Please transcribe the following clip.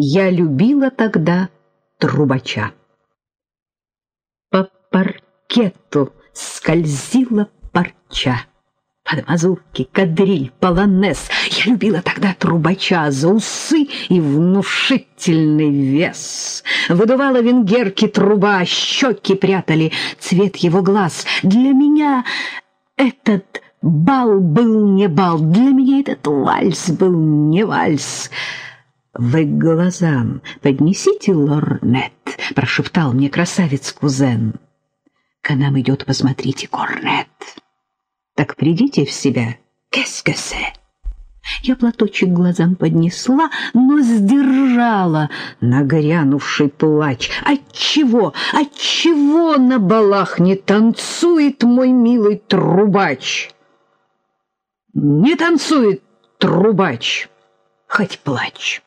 Я любила тогда трубача. По паркету скользила парча. Под мазурки, кадриль, полонез. Я любила тогда трубача за усы и внушительный вес. Выдувала венгерки труба, щеки прятали цвет его глаз. Для меня этот бал был не бал, для меня этот вальс был не вальс. «Вы глазам поднесите лорнет», — прошептал мне красавец-кузен. «К нам идет, посмотрите, корнет. Так придите в себя, кэс-кэсэ». Я платочек глазам поднесла, но сдержала нагрянувший плач. Отчего, отчего на балах не танцует мой милый трубач? Не танцует трубач, хоть плачь.